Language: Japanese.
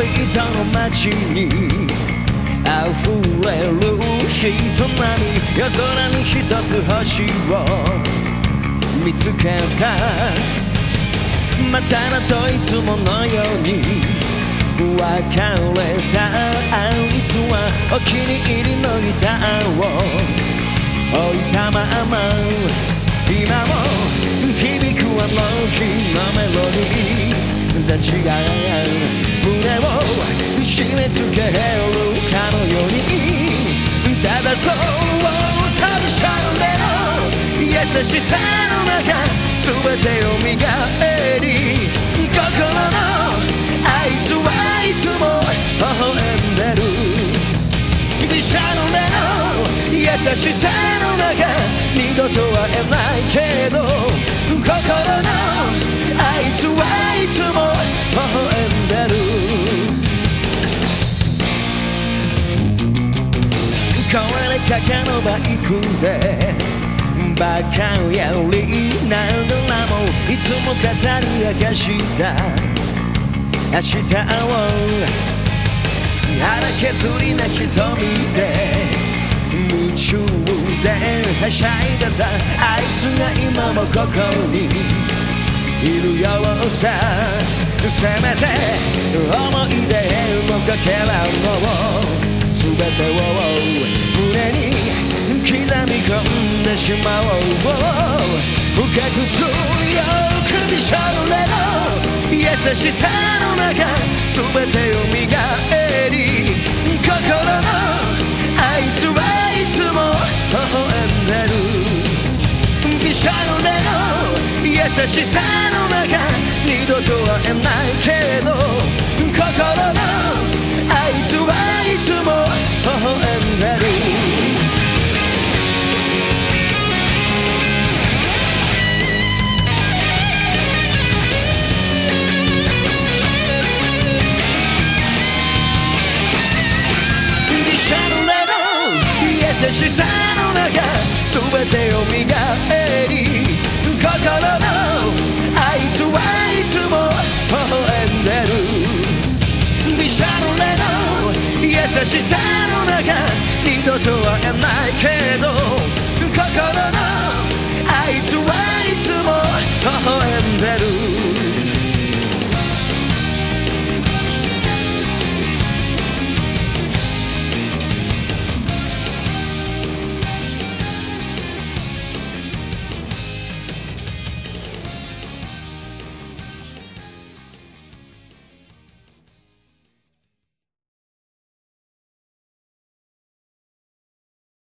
リートの街に溢れる人波夜空に一つ星を見つけた。またなといつものように別れた。あいつはお気に入りのギターを置いたまま今も響くあの日のメロディー。たちが締め付けるかのようにただそう旅しゃれの優しさの中全てを磨えり心のあいつはいつも微笑んでる汽車の目の優しさの中かけのバイクでバカやりながらもいつも語り明かした。明日を荒削りな瞳で夢中ではしゃいでた。あいつが今もここに。いるようさ。せめて思い出のかけらの全てをしまおう深く強くびしゃれの優しさの中全てを磨えり心のあいつはいつも微笑んでる。びしゃの根の優しさの中二度と会えないけど心のしさの中全てを磨えり心のあいつはいつも微笑んでるびしゃ濡れの優しさの中二度とは会えないけど心のあいつはいつも微笑んでる。